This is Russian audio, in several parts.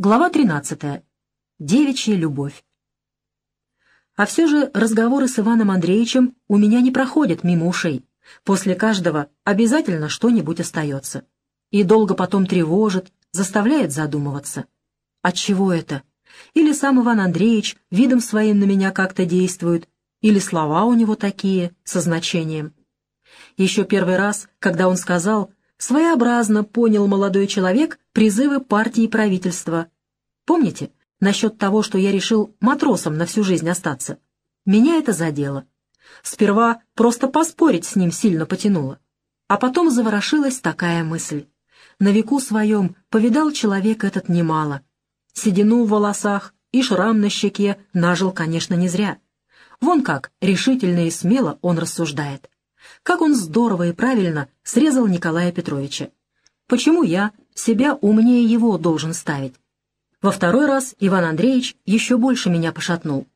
Глава 13. Девичья любовь. А все же разговоры с Иваном Андреевичем у меня не проходят мимо ушей. После каждого обязательно что-нибудь остается. И долго потом тревожит, заставляет задумываться. От чего это? Или сам Иван Андреевич видом своим на меня как-то действует, или слова у него такие, со значением. Еще первый раз, когда он сказал своеобразно понял молодой человек призывы партии и правительства. Помните, насчет того, что я решил матросом на всю жизнь остаться? Меня это задело. Сперва просто поспорить с ним сильно потянуло. А потом заворошилась такая мысль. На веку своем повидал человек этот немало. Седину в волосах и шрам на щеке нажил, конечно, не зря. Вон как решительно и смело он рассуждает. Как он здорово и правильно срезал Николая Петровича. Почему я себя умнее его должен ставить? Во второй раз Иван Андреевич еще больше меня пошатнул.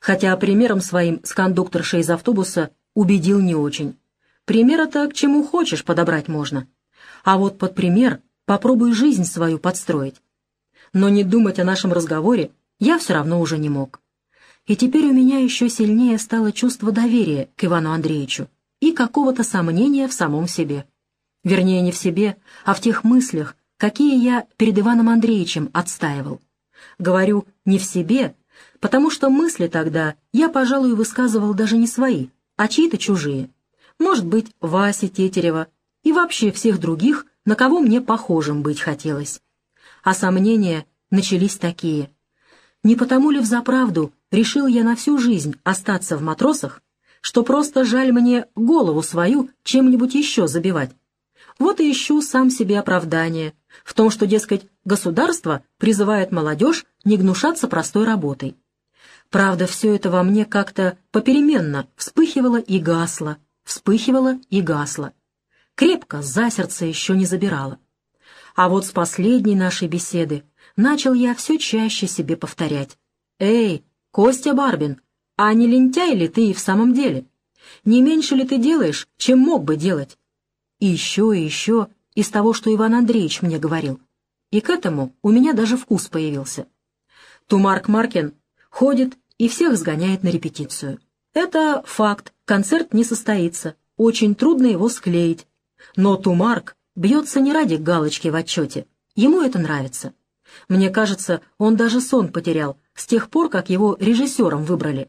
Хотя примером своим с кондукторшей из автобуса убедил не очень. Примера-то к чему хочешь подобрать можно. А вот под пример попробуй жизнь свою подстроить. Но не думать о нашем разговоре я все равно уже не мог. И теперь у меня еще сильнее стало чувство доверия к Ивану Андреевичу и какого-то сомнения в самом себе. Вернее, не в себе, а в тех мыслях, какие я перед Иваном Андреевичем отстаивал. Говорю «не в себе», потому что мысли тогда я, пожалуй, высказывал даже не свои, а чьи-то чужие. Может быть, Васи Тетерева и вообще всех других, на кого мне похожим быть хотелось. А сомнения начались такие. Не потому ли взаправду решил я на всю жизнь остаться в матросах, что просто жаль мне голову свою чем-нибудь еще забивать. Вот и ищу сам себе оправдание в том, что, дескать, государство призывает молодежь не гнушаться простой работой. Правда, все это во мне как-то попеременно вспыхивало и гасло, вспыхивало и гасло. Крепко за сердце еще не забирало. А вот с последней нашей беседы начал я все чаще себе повторять. «Эй, Костя Барбин, а не лентяй ли ты и в самом деле? Не меньше ли ты делаешь, чем мог бы делать? И еще, и еще из того, что Иван Андреевич мне говорил. И к этому у меня даже вкус появился. Тумарк Маркин ходит и всех сгоняет на репетицию. Это факт, концерт не состоится, очень трудно его склеить. Но Тумарк бьется не ради галочки в отчете, ему это нравится. Мне кажется, он даже сон потерял с тех пор, как его режиссером выбрали.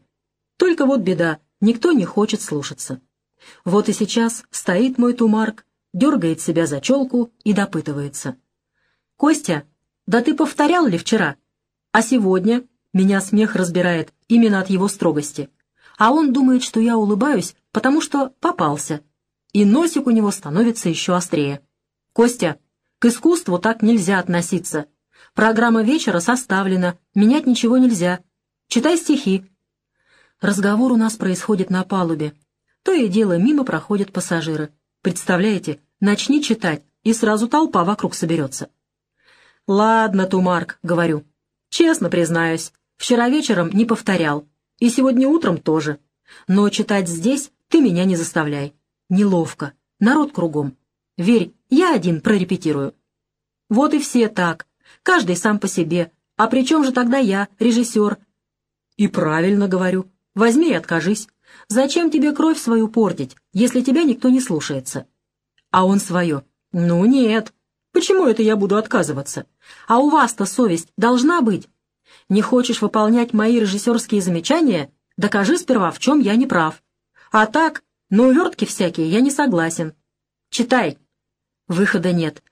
Только вот беда, никто не хочет слушаться. Вот и сейчас стоит мой тумарк, дергает себя за челку и допытывается. «Костя, да ты повторял ли вчера? А сегодня?» Меня смех разбирает именно от его строгости. А он думает, что я улыбаюсь, потому что попался. И носик у него становится еще острее. «Костя, к искусству так нельзя относиться. Программа вечера составлена, менять ничего нельзя. Читай стихи, Разговор у нас происходит на палубе. То и дело мимо проходят пассажиры. Представляете, начни читать, и сразу толпа вокруг соберется. «Ладно, Тумарк», — говорю. «Честно признаюсь, вчера вечером не повторял, и сегодня утром тоже. Но читать здесь ты меня не заставляй. Неловко. Народ кругом. Верь, я один прорепетирую». Вот и все так. Каждый сам по себе. А при чем же тогда я, режиссер? И правильно говорю. Возьми и откажись. Зачем тебе кровь свою портить, если тебя никто не слушается? А он свое. Ну нет. Почему это я буду отказываться? А у вас-то совесть должна быть. Не хочешь выполнять мои режиссерские замечания? Докажи сперва, в чем я не прав. А так, на увертки всякие я не согласен. Читай. Выхода нет.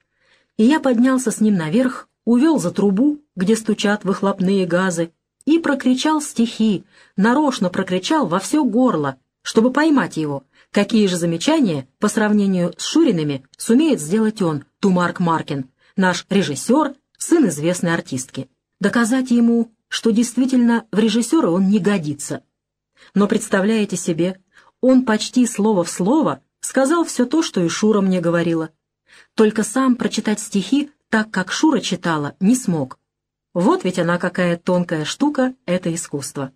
И я поднялся с ним наверх, увел за трубу, где стучат выхлопные газы, и прокричал стихи, нарочно прокричал во все горло, чтобы поймать его. Какие же замечания по сравнению с Шуриными сумеет сделать он, Тумарк Маркин, наш режиссер, сын известной артистки. Доказать ему, что действительно в режиссера он не годится. Но представляете себе, он почти слово в слово сказал все то, что и Шура мне говорила. Только сам прочитать стихи так, как Шура читала, не смог. Вот ведь она какая тонкая штука, это искусство.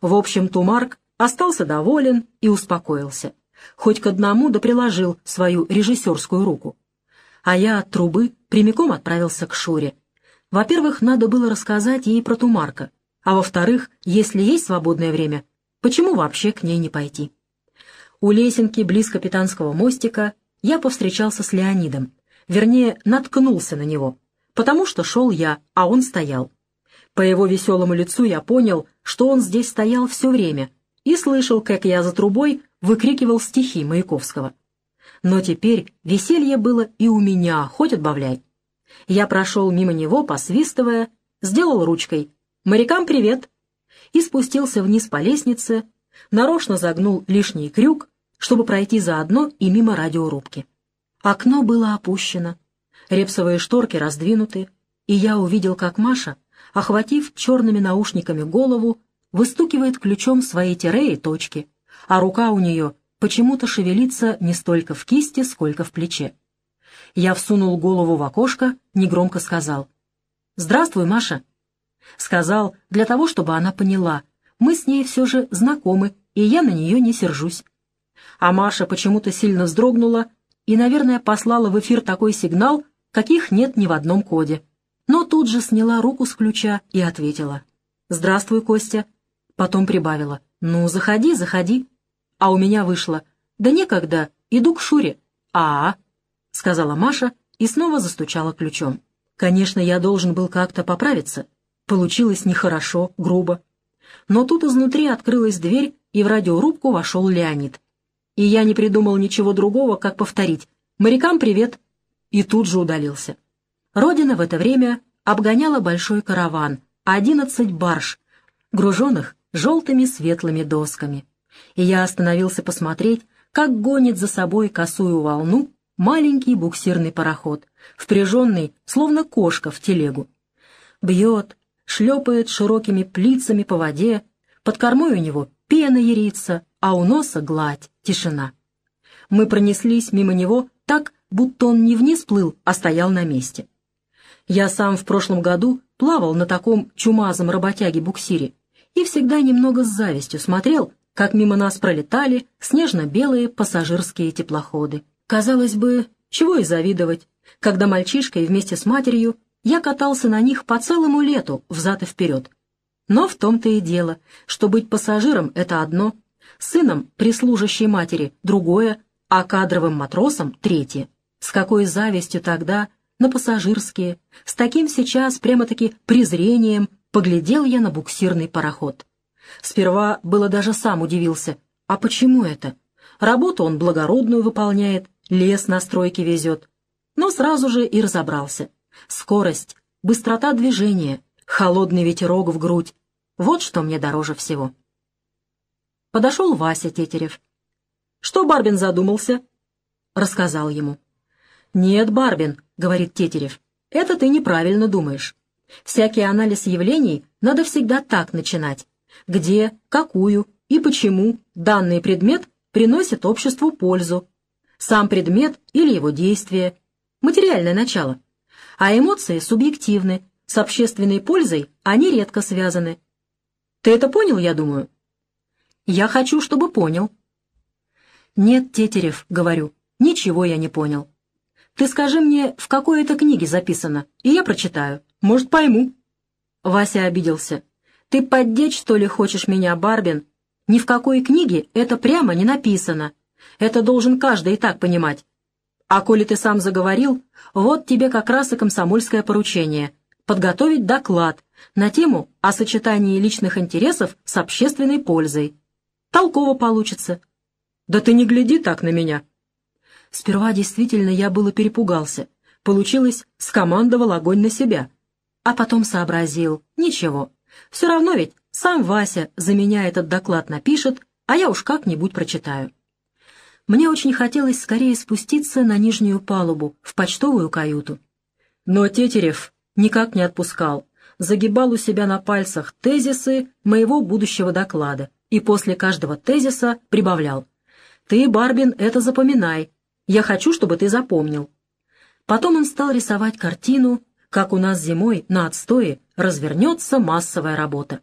В общем, Тумарк остался доволен и успокоился. Хоть к одному да приложил свою режиссерскую руку. А я от трубы прямиком отправился к Шуре. Во-первых, надо было рассказать ей про Тумарка, а во-вторых, если есть свободное время, почему вообще к ней не пойти? У лесенки близ капитанского мостика я повстречался с Леонидом, вернее, наткнулся на него, потому что шел я, а он стоял. По его веселому лицу я понял, что он здесь стоял все время и слышал, как я за трубой выкрикивал стихи Маяковского. Но теперь веселье было и у меня, хоть отбавляй. Я прошел мимо него, посвистывая, сделал ручкой «Морякам привет!» и спустился вниз по лестнице, нарочно загнул лишний крюк, чтобы пройти заодно и мимо радиорубки. Окно было опущено, репсовые шторки раздвинуты, и я увидел, как Маша, охватив черными наушниками голову, выстукивает ключом свои тире и точки, а рука у нее почему-то шевелится не столько в кисти, сколько в плече. Я всунул голову в окошко, негромко сказал. «Здравствуй, Маша». Сказал для того, чтобы она поняла. Мы с ней все же знакомы, и я на нее не сержусь. А Маша почему-то сильно вздрогнула и, наверное, послала в эфир такой сигнал, каких нет ни в одном коде. Но тут же сняла руку с ключа и ответила. «Здравствуй, Костя». Потом прибавила. «Ну, заходи, заходи». А у меня вышло. «Да некогда, иду к Шуре». «А-а», — сказала Маша и снова застучала ключом. Конечно, я должен был как-то поправиться. Получилось нехорошо, грубо. Но тут изнутри открылась дверь, и в радиорубку вошел Леонид. И я не придумал ничего другого, как повторить «Морякам привет!» И тут же удалился. Родина в это время обгоняла большой караван, одиннадцать барж, груженных желтыми светлыми досками. И я остановился посмотреть, как гонит за собой косую волну маленький буксирный пароход, впряженный, словно кошка в телегу. Бьет, шлепает широкими плицами по воде, под кормой у него пена ярится, а у носа гладь, тишина. Мы пронеслись мимо него так, будто он не вниз плыл, а стоял на месте. Я сам в прошлом году плавал на таком чумазом работяге-буксире и всегда немного с завистью смотрел, как мимо нас пролетали снежно-белые пассажирские теплоходы. Казалось бы, чего и завидовать, когда мальчишкой вместе с матерью я катался на них по целому лету взад и вперед. Но в том-то и дело, что быть пассажиром — это одно, сыном прислужащей матери — другое, а кадровым матросом — третье. С какой завистью тогда на пассажирские, с таким сейчас прямо-таки презрением поглядел я на буксирный пароход. Сперва было даже сам удивился, а почему это? Работу он благородную выполняет, лес на стройке везет. Но сразу же и разобрался. Скорость, быстрота движения, холодный ветерок в грудь — вот что мне дороже всего. Подошел Вася Тетерев. «Что Барбин задумался?» Рассказал ему. «Нет, Барбин», — говорит Тетерев, — «это ты неправильно думаешь. Всякий анализ явлений надо всегда так начинать. Где, какую и почему данный предмет приносит обществу пользу, сам предмет или его действие, материальное начало. А эмоции субъективны, с общественной пользой они редко связаны. Ты это понял, я думаю? Я хочу, чтобы понял. Нет, Тетерев, говорю, ничего я не понял. Ты скажи мне, в какой это книге записано, и я прочитаю. Может, пойму. Вася обиделся. Ты поддеть, что ли, хочешь меня, Барбин? Ни в какой книге это прямо не написано. Это должен каждый и так понимать. А коли ты сам заговорил, вот тебе как раз и комсомольское поручение — подготовить доклад на тему о сочетании личных интересов с общественной пользой. Толково получится. Да ты не гляди так на меня. Сперва действительно я было перепугался. Получилось, скомандовал огонь на себя. А потом сообразил. Ничего. Все равно ведь сам Вася за меня этот доклад напишет, а я уж как-нибудь прочитаю. Мне очень хотелось скорее спуститься на нижнюю палубу, в почтовую каюту. Но Тетерев никак не отпускал, загибал у себя на пальцах тезисы моего будущего доклада и после каждого тезиса прибавлял. «Ты, Барбин, это запоминай. Я хочу, чтобы ты запомнил». Потом он стал рисовать картину, как у нас зимой на отстое развернется массовая работа.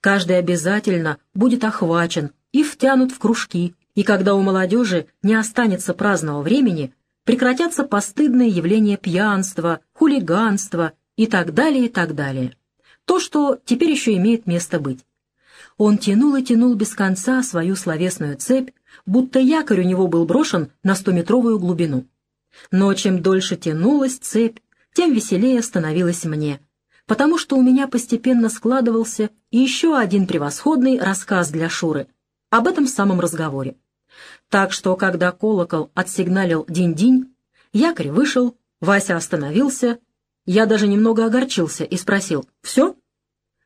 Каждый обязательно будет охвачен и втянут в кружки, и когда у молодежи не останется праздного времени, прекратятся постыдные явления пьянства, хулиганства, и так далее, и так далее. То, что теперь еще имеет место быть. Он тянул и тянул без конца свою словесную цепь, будто якорь у него был брошен на стометровую глубину. Но чем дольше тянулась цепь, тем веселее становилось мне, потому что у меня постепенно складывался еще один превосходный рассказ для Шуры об этом самом разговоре. Так что, когда колокол отсигналил динь-динь, якорь вышел, Вася остановился, я даже немного огорчился и спросил «Все?».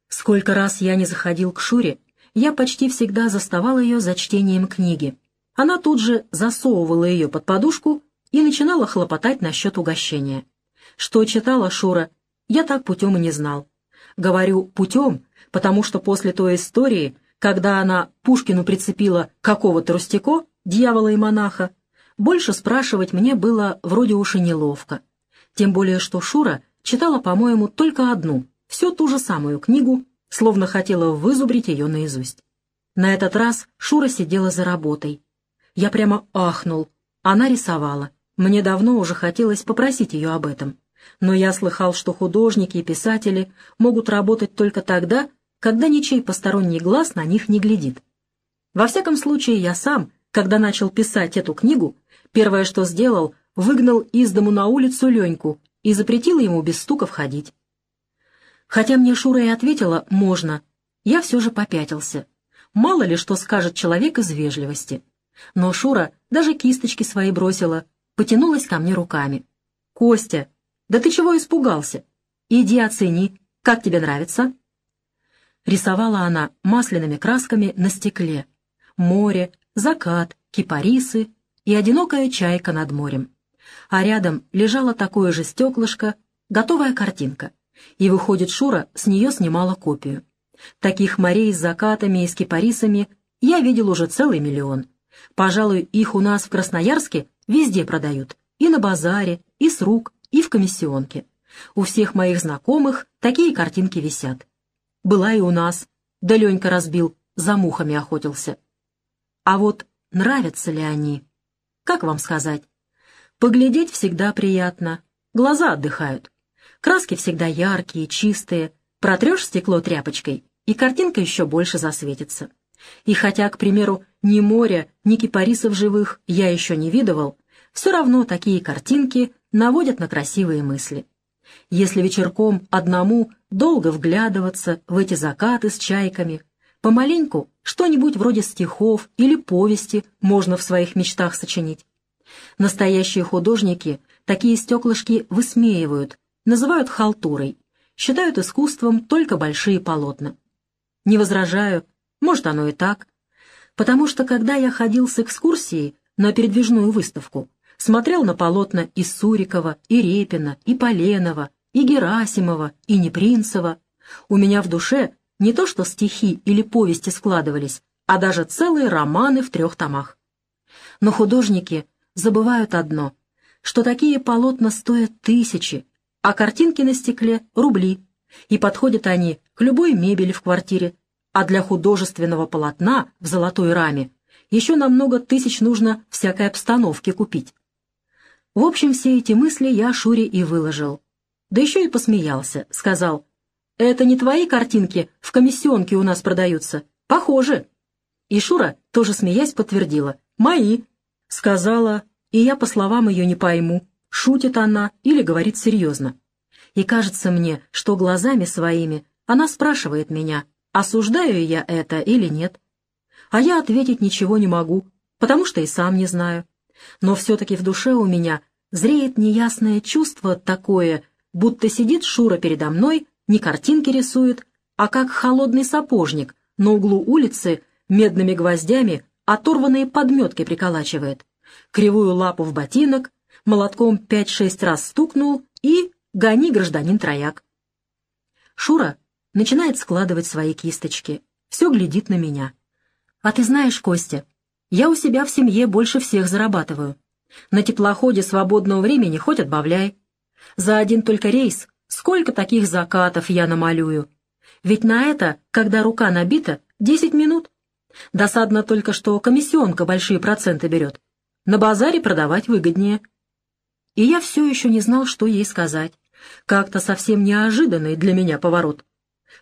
Сколько раз я не заходил к Шуре, я почти всегда заставал ее за чтением книги. Она тут же засовывала ее под подушку и начинала хлопотать насчет угощения. Что читала Шура, я так путем и не знал. Говорю «путем», потому что после той истории, когда она Пушкину прицепила какого-то Рустяко, дьявола и монаха, больше спрашивать мне было вроде уж и неловко. Тем более, что Шура читала, по-моему, только одну, всю ту же самую книгу, словно хотела вызубрить ее наизусть. На этот раз Шура сидела за работой. Я прямо ахнул. Она рисовала. Мне давно уже хотелось попросить ее об этом. Но я слыхал, что художники и писатели могут работать только тогда, когда ничей посторонний глаз на них не глядит. Во всяком случае, я сам, когда начал писать эту книгу, первое, что сделал, выгнал из дому на улицу Леньку и запретил ему без стука входить. Хотя мне Шура и ответила «можно», я все же попятился. Мало ли что скажет человек из вежливости. Но Шура даже кисточки свои бросила, потянулась ко мне руками. «Костя, да ты чего испугался? Иди оцени, как тебе нравится?» Рисовала она масляными красками на стекле. Море, закат, кипарисы и одинокая чайка над морем. А рядом лежало такое же стеклышко, готовая картинка. И, выходит, Шура с нее снимала копию. Таких морей с закатами и с кипарисами я видел уже целый миллион. Пожалуй, их у нас в Красноярске везде продают. И на базаре, и с рук, и в комиссионке. У всех моих знакомых такие картинки висят. Была и у нас. Да Ленька разбил, за мухами охотился. А вот нравятся ли они? Как вам сказать? Поглядеть всегда приятно, глаза отдыхают. Краски всегда яркие, чистые. Протрешь стекло тряпочкой, и картинка еще больше засветится. И хотя, к примеру, ни моря, ни кипарисов живых я еще не видывал, все равно такие картинки наводят на красивые мысли. Если вечерком одному долго вглядываться в эти закаты с чайками, помаленьку что-нибудь вроде стихов или повести можно в своих мечтах сочинить. Настоящие художники такие стеклышки высмеивают, называют халтурой, считают искусством только большие полотна. Не возражаю, может оно и так, потому что когда я ходил с экскурсией на передвижную выставку, смотрел на полотна и Сурикова, и Репина, и Поленова, и Герасимова, и Непринцева, у меня в душе не то что стихи или повести складывались, а даже целые романы в трех томах. Но художники забывают одно, что такие полотна стоят тысячи, а картинки на стекле — рубли, и подходят они к любой мебели в квартире, а для художественного полотна в золотой раме еще на много тысяч нужно всякой обстановки купить. В общем, все эти мысли я Шуре и выложил. Да еще и посмеялся, сказал, «Это не твои картинки в комиссионке у нас продаются. Похоже». И Шура, тоже смеясь, подтвердила, «Мои». Сказала, и я по словам ее не пойму, шутит она или говорит серьезно. И кажется мне, что глазами своими она спрашивает меня, осуждаю я это или нет. А я ответить ничего не могу, потому что и сам не знаю. Но все-таки в душе у меня зреет неясное чувство такое, будто сидит Шура передо мной, не картинки рисует, а как холодный сапожник на углу улицы медными гвоздями оторванные подметки приколачивает, кривую лапу в ботинок, молотком пять-шесть раз стукнул и гони, гражданин трояк. Шура начинает складывать свои кисточки, все глядит на меня. А ты знаешь, Костя, я у себя в семье больше всех зарабатываю. На теплоходе свободного времени хоть отбавляй. За один только рейс сколько таких закатов я намалюю. Ведь на это, когда рука набита, десять минут. Досадно только, что комиссионка большие проценты берет. На базаре продавать выгоднее. И я все еще не знал, что ей сказать, Как-то совсем неожиданный для меня поворот.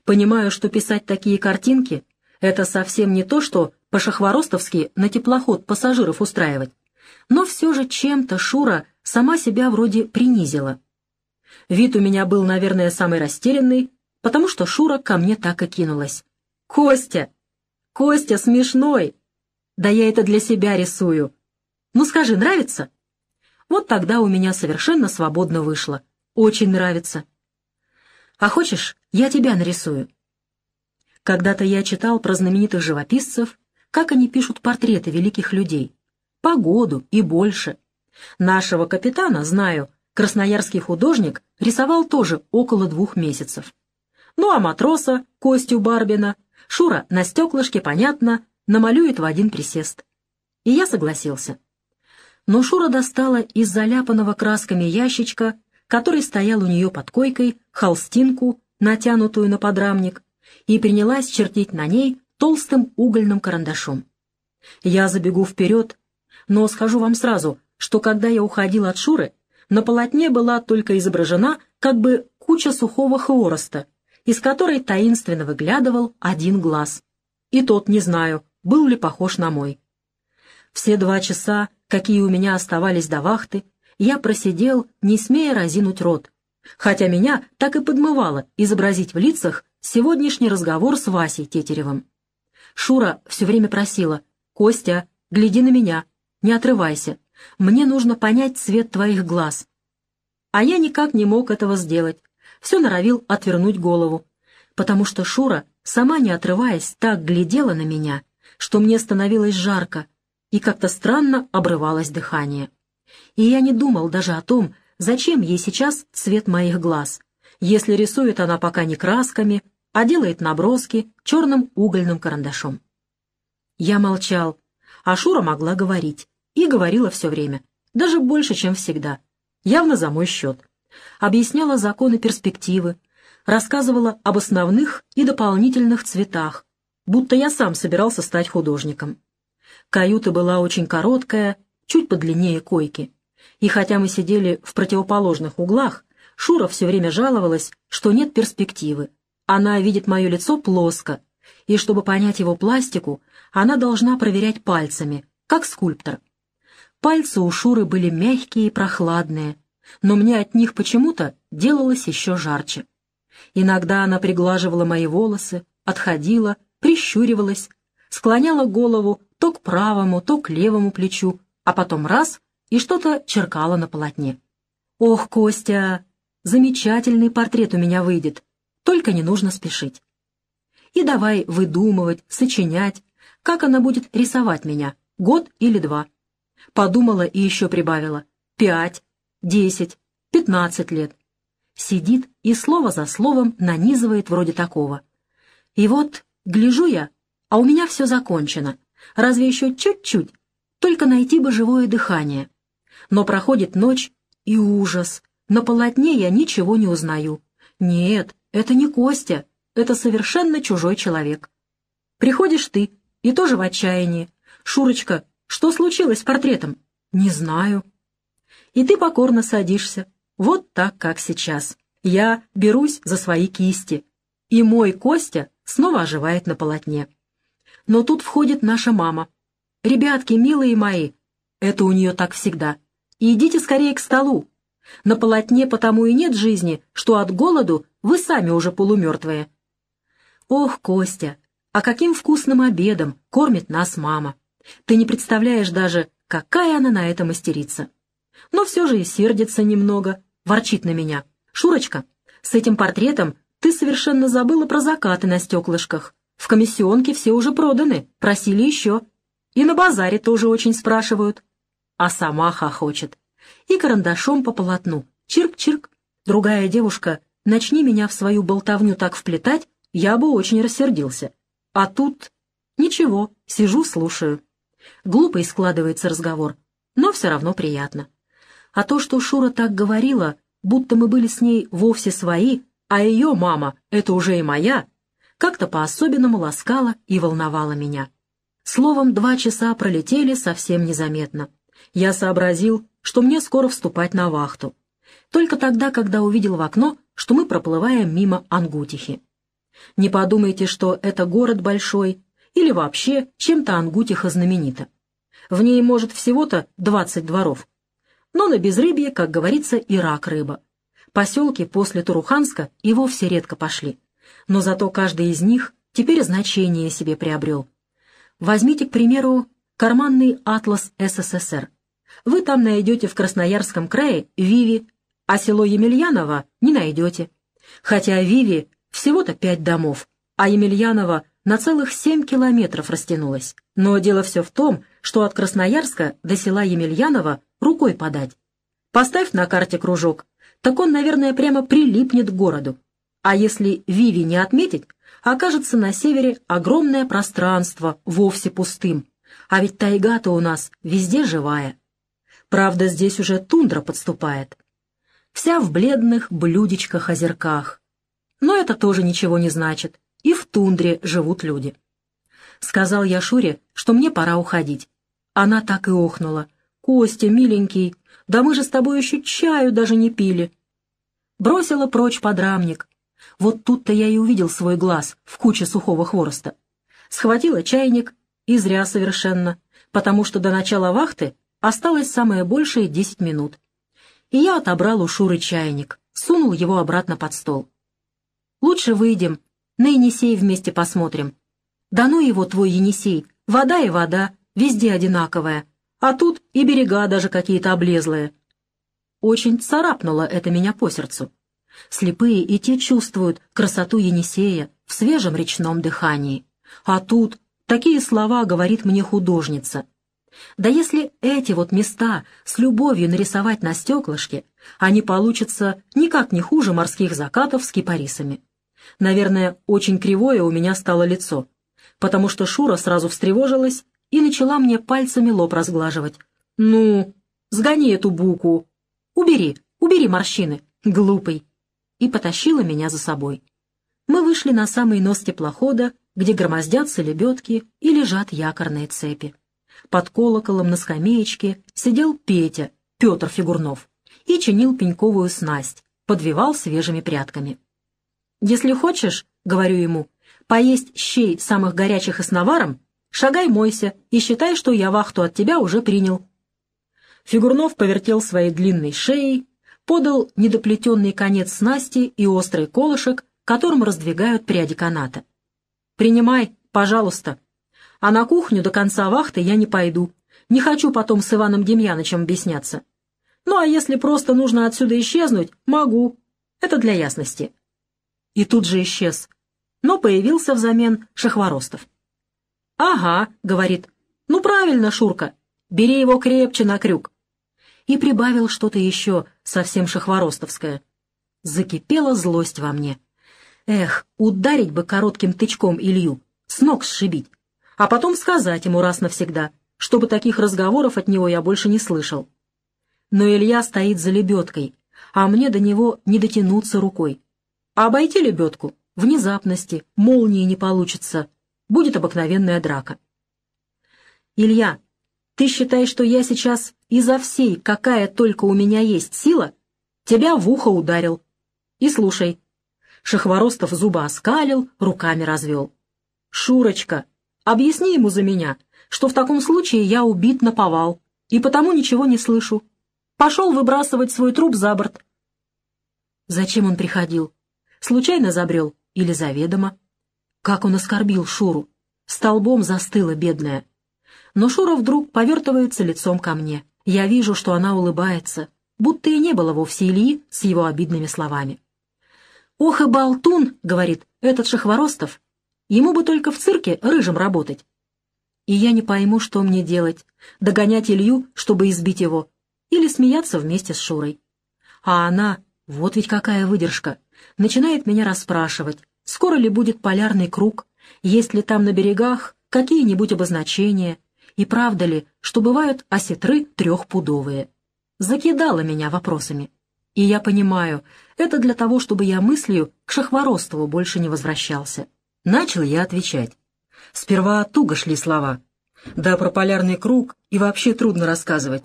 Понимаю, что писать такие картинки — это совсем не то, что по-шахворостовски на теплоход пассажиров устраивать. Но все же чем-то Шура сама себя вроде принизила. Вид у меня был, наверное, самый растерянный, потому что Шура ко мне так и кинулась. «Костя! Костя смешной! Да я это для себя рисую. Ну скажи, нравится?» Вот тогда у меня совершенно свободно вышло. Очень нравится. А хочешь, я тебя нарисую? Когда-то я читал про знаменитых живописцев, как они пишут портреты великих людей. Погоду и больше. Нашего капитана, знаю, красноярский художник рисовал тоже около двух месяцев. Ну а матроса, Костю Барбина, Шура на стеклышке, понятно, намалюет в один присест. И я согласился но Шура достала из заляпанного красками ящичка, который стоял у нее под койкой, холстинку, натянутую на подрамник, и принялась чертить на ней толстым угольным карандашом. Я забегу вперед, но скажу вам сразу, что когда я уходил от Шуры, на полотне была только изображена как бы куча сухого хвороста, из которой таинственно выглядывал один глаз. И тот не знаю, был ли похож на мой. Все два часа какие у меня оставались до вахты, я просидел, не смея разинуть рот, хотя меня так и подмывало изобразить в лицах сегодняшний разговор с Васей Тетеревым. Шура все время просила, «Костя, гляди на меня, не отрывайся, мне нужно понять цвет твоих глаз». А я никак не мог этого сделать, все норовил отвернуть голову, потому что Шура, сама не отрываясь, так глядела на меня, что мне становилось жарко, и как-то странно обрывалось дыхание. И я не думал даже о том, зачем ей сейчас цвет моих глаз, если рисует она пока не красками, а делает наброски черным угольным карандашом. Я молчал, а Шура могла говорить, и говорила все время, даже больше, чем всегда, явно за мой счет. Объясняла законы перспективы, рассказывала об основных и дополнительных цветах, будто я сам собирался стать художником. Каюта была очень короткая, чуть подлиннее койки. И хотя мы сидели в противоположных углах, Шура все время жаловалась, что нет перспективы. Она видит мое лицо плоско, и чтобы понять его пластику, она должна проверять пальцами, как скульптор. Пальцы у Шуры были мягкие и прохладные, но мне от них почему-то делалось еще жарче. Иногда она приглаживала мои волосы, отходила, прищуривалась, склоняла голову то к правому, то к левому плечу, а потом раз — и что-то черкала на полотне. «Ох, Костя, замечательный портрет у меня выйдет, только не нужно спешить. И давай выдумывать, сочинять, как она будет рисовать меня, год или два». Подумала и еще прибавила. «Пять, десять, пятнадцать лет». Сидит и слово за словом нанизывает вроде такого. И вот, гляжу я, а у меня все закончено. Разве еще чуть-чуть? Только найти бы живое дыхание. Но проходит ночь, и ужас. На полотне я ничего не узнаю. Нет, это не Костя, это совершенно чужой человек. Приходишь ты, и тоже в отчаянии. «Шурочка, что случилось с портретом?» «Не знаю». И ты покорно садишься, вот так, как сейчас. Я берусь за свои кисти, и мой Костя снова оживает на полотне. Но тут входит наша мама. «Ребятки, милые мои, это у нее так всегда. идите скорее к столу. На полотне потому и нет жизни, что от голоду вы сами уже полумертвые». «Ох, Костя, а каким вкусным обедом кормит нас мама! Ты не представляешь даже, какая она на это мастерица. Но все же и сердится немного, ворчит на меня. «Шурочка, с этим портретом ты совершенно забыла про закаты на стеклышках. В комиссионке все уже проданы, просили еще. И на базаре тоже очень спрашивают. А сама хохочет. И карандашом по полотну. Чирк-чирк. Другая девушка, начни меня в свою болтовню так вплетать, я бы очень рассердился. А тут... Ничего, сижу, слушаю. Глупый складывается разговор, но все равно приятно. А то, что Шура так говорила, будто мы были с ней вовсе свои, а ее мама — это уже и моя, как-то по-особенному ласкала и волновала меня. Словом, два часа пролетели совсем незаметно. Я сообразил, что мне скоро вступать на вахту. только тогда, когда увидел в окно, что мы проплываем мимо Ангутихи. Не подумайте, что это город большой или вообще чем-то Ангутиха знаменита. В ней, может, всего-то 20 дворов. Но на безрыбье, как говорится, и рак рыба. Поселки после Туруханска и вовсе редко пошли. Но зато каждый из них теперь значение себе приобрел. Возьмите, к примеру, карманный атлас СССР. Вы там найдете в Красноярском крае Виви, а село Емельяново не найдете. Хотя Виви всего-то пять домов, а Емельяново на целых семь километров растянулось. Но дело все в том, что от Красноярска до села Емельяново рукой подать. Поставь на карте кружок, так он, наверное, прямо прилипнет к городу. А если Виви не отметить, окажется на севере огромное пространство, вовсе пустым. А ведь тайга-то у нас везде живая. Правда, здесь уже тундра подступает. Вся в бледных блюдечках-озерках. Но это тоже ничего не значит. И в тундре живут люди. Сказал я Шуре, что мне пора уходить. Она так и охнула. «Костя, миленький, да мы же с тобой еще чаю даже не пили». Бросила прочь подрамник. Вот тут-то я и увидел свой глаз в куче сухого хвороста. Схватила чайник, и зря совершенно, потому что до начала вахты осталось самое большее десять минут. И я отобрал у Шуры чайник, сунул его обратно под стол. «Лучше выйдем, на Енисей вместе посмотрим. Да ну его, твой Енисей, вода и вода, везде одинаковая, а тут и берега даже какие-то облезлые». Очень царапнуло это меня по сердцу. Слепые и те чувствуют красоту Енисея в свежем речном дыхании. А тут такие слова говорит мне художница. Да если эти вот места с любовью нарисовать на стеклышке, они получатся никак не хуже морских закатов с кипарисами. Наверное, очень кривое у меня стало лицо, потому что Шура сразу встревожилась и начала мне пальцами лоб разглаживать. «Ну, сгони эту буку! Убери, убери морщины, глупый!» И потащила меня за собой. Мы вышли на самый нос теплохода, где громоздятся лебедки и лежат якорные цепи. Под колоколом на скамеечке сидел Петя, Петр Фигурнов, и чинил пеньковую снасть, подвивал свежими прядками. «Если хочешь, — говорю ему, — поесть щей самых горячих и с наваром, шагай мойся и считай, что я вахту от тебя уже принял». Фигурнов повертел своей длинной шеей, подал недоплетенный конец снасти и острый колышек, которым раздвигают пряди каната. «Принимай, пожалуйста. А на кухню до конца вахты я не пойду. Не хочу потом с Иваном Демьянычем объясняться. Ну а если просто нужно отсюда исчезнуть, могу. Это для ясности». И тут же исчез. Но появился взамен Шахворостов. «Ага», — говорит, — «ну правильно, Шурка, бери его крепче на крюк» и прибавил что-то еще совсем шахворостовское. Закипела злость во мне. Эх, ударить бы коротким тычком Илью, с ног сшибить, а потом сказать ему раз навсегда, чтобы таких разговоров от него я больше не слышал. Но Илья стоит за лебедкой, а мне до него не дотянуться рукой. Обойти лебедку внезапности, молнии не получится, будет обыкновенная драка. «Илья, ты считаешь, что я сейчас изо всей, какая только у меня есть сила, тебя в ухо ударил. И слушай. Шахворостов зубы оскалил, руками развел. Шурочка, объясни ему за меня, что в таком случае я убит на повал, и потому ничего не слышу. Пошел выбрасывать свой труп за борт. Зачем он приходил? Случайно забрел или заведомо? Как он оскорбил Шуру? Столбом застыла бедная. Но Шура вдруг повертывается лицом ко мне. Я вижу, что она улыбается, будто и не было вовсе Ильи с его обидными словами. «Ох и болтун!» — говорит этот Шахворостов. «Ему бы только в цирке рыжим работать». И я не пойму, что мне делать — догонять Илью, чтобы избить его, или смеяться вместе с Шурой. А она, вот ведь какая выдержка, начинает меня расспрашивать, скоро ли будет полярный круг, есть ли там на берегах какие-нибудь обозначения, и правда ли, что бывают осетры трехпудовые? Закидала меня вопросами. И я понимаю, это для того, чтобы я мыслью к Шахворостову больше не возвращался. Начал я отвечать. Сперва туго шли слова. Да, про полярный круг и вообще трудно рассказывать.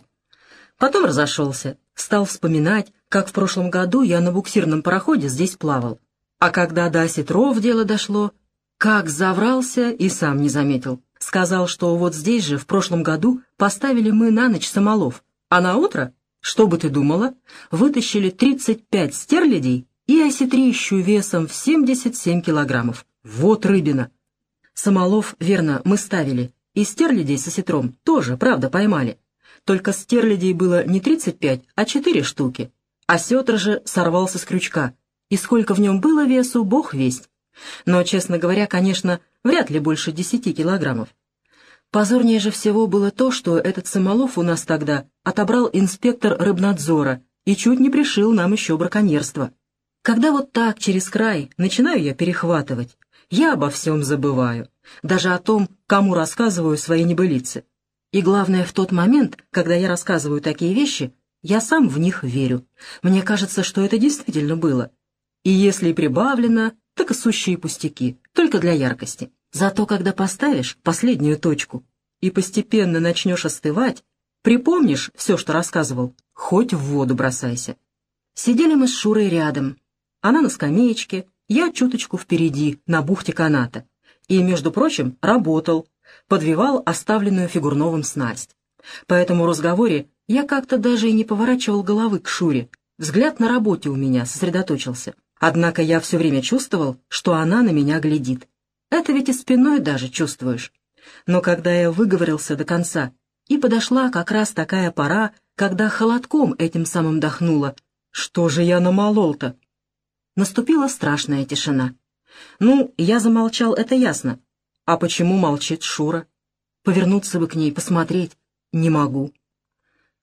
Потом разошелся, стал вспоминать, как в прошлом году я на буксирном пароходе здесь плавал. А когда до осетров дело дошло, как заврался и сам не заметил. Сказал, что вот здесь же в прошлом году поставили мы на ночь самолов, а на утро, что бы ты думала, вытащили 35 стерлядей и осетрищу весом в 77 килограммов. Вот рыбина. Самолов, верно, мы ставили, и стерлядей со осетром тоже, правда, поймали. Только стерлядей было не 35, а 4 штуки. А сетр же сорвался с крючка. И сколько в нем было весу, бог весть. Но, честно говоря, конечно, вряд ли больше 10 килограммов. Позорнее же всего было то, что этот Самолов у нас тогда отобрал инспектор рыбнадзора и чуть не пришил нам еще браконьерство. Когда вот так через край начинаю я перехватывать, я обо всем забываю, даже о том, кому рассказываю свои небылицы. И главное, в тот момент, когда я рассказываю такие вещи, я сам в них верю. Мне кажется, что это действительно было. И если и прибавлено, так и сущие пустяки, только для яркости. Зато когда поставишь последнюю точку и постепенно начнешь остывать, припомнишь все, что рассказывал, хоть в воду бросайся. Сидели мы с Шурой рядом. Она на скамеечке, я чуточку впереди, на бухте каната. И, между прочим, работал, подвивал оставленную фигурновым снасть. По этому разговоре я как-то даже и не поворачивал головы к Шуре. Взгляд на работе у меня сосредоточился. Однако я все время чувствовал, что она на меня глядит. Это ведь и спиной даже чувствуешь. Но когда я выговорился до конца, и подошла как раз такая пора, когда холодком этим самым дохнуло, что же я намолол-то? Наступила страшная тишина. Ну, я замолчал, это ясно. А почему молчит Шура? Повернуться бы к ней, посмотреть. Не могу.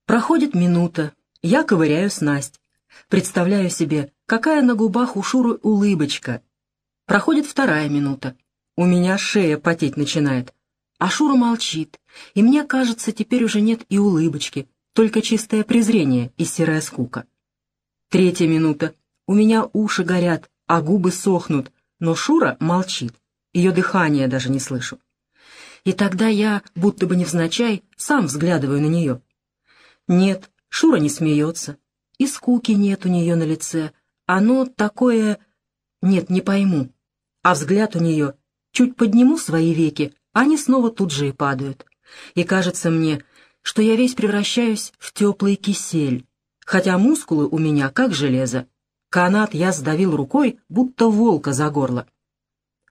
Проходит минута, я ковыряю снасть. Представляю себе, какая на губах у Шуры улыбочка. Проходит вторая минута. У меня шея потеть начинает. А Шура молчит, и мне кажется, теперь уже нет и улыбочки, только чистое презрение и серая скука. Третья минута. У меня уши горят, а губы сохнут, но Шура молчит. Ее дыхание даже не слышу. И тогда я, будто бы невзначай, сам взглядываю на нее. Нет, Шура не смеется, и скуки нет у нее на лице. Оно такое... Нет, не пойму. А взгляд у нее... Чуть подниму свои веки, они снова тут же и падают. И кажется мне, что я весь превращаюсь в теплый кисель, хотя мускулы у меня как железо. Канат я сдавил рукой, будто волка за горло.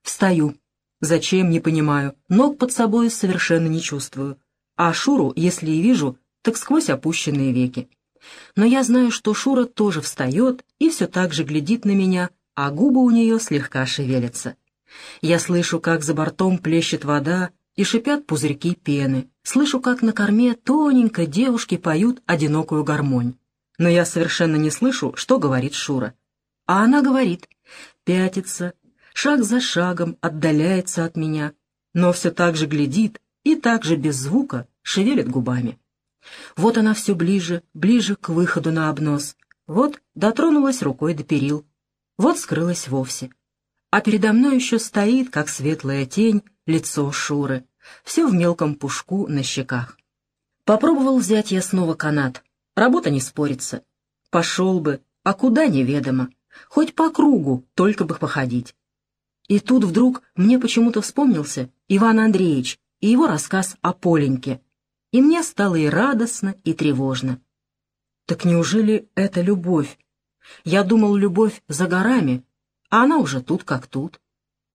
Встаю. Зачем, не понимаю. Ног под собой совершенно не чувствую. А Шуру, если и вижу, так сквозь опущенные веки. Но я знаю, что Шура тоже встает и все так же глядит на меня, а губы у нее слегка шевелятся. Я слышу, как за бортом плещет вода и шипят пузырьки пены. Слышу, как на корме тоненько девушки поют одинокую гармонь. Но я совершенно не слышу, что говорит Шура. А она говорит, пятится, шаг за шагом отдаляется от меня, но все так же глядит и так же без звука шевелит губами. Вот она все ближе, ближе к выходу на обнос. Вот дотронулась рукой до перил. Вот скрылась вовсе. А передо мной еще стоит, как светлая тень, лицо Шуры. Все в мелком пушку на щеках. Попробовал взять я снова канат. Работа не спорится. Пошел бы, а куда неведомо. Хоть по кругу, только бы походить. И тут вдруг мне почему-то вспомнился Иван Андреевич и его рассказ о Поленьке — и мне стало и радостно, и тревожно. Так неужели это любовь? Я думал, любовь за горами, а она уже тут как тут.